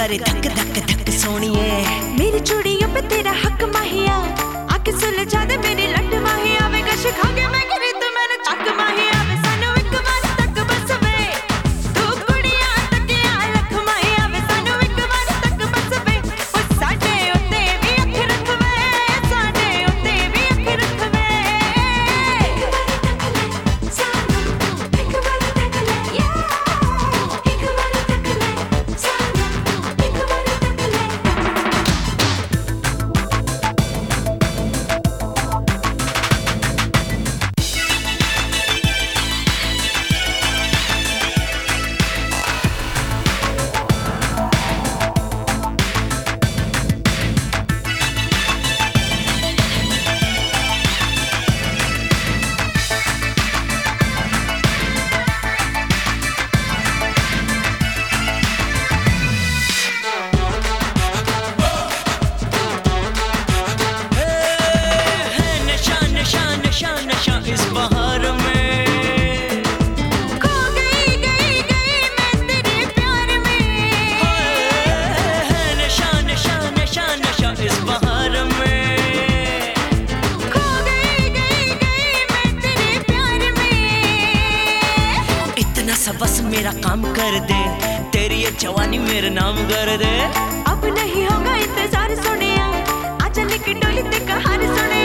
ਕਰੇ ਧੱਕ ਧੱਕ ਧੱਕ ਸੋਣੀਏ ਮੇਰੀ ਚੁੜੀ सा बस मेरा काम कर दे। तेरी ये जवानी मेरे नाम कर दे। अब नहीं होगा इंतज़ार सुने आजा लेके डोली ते कहानी सुने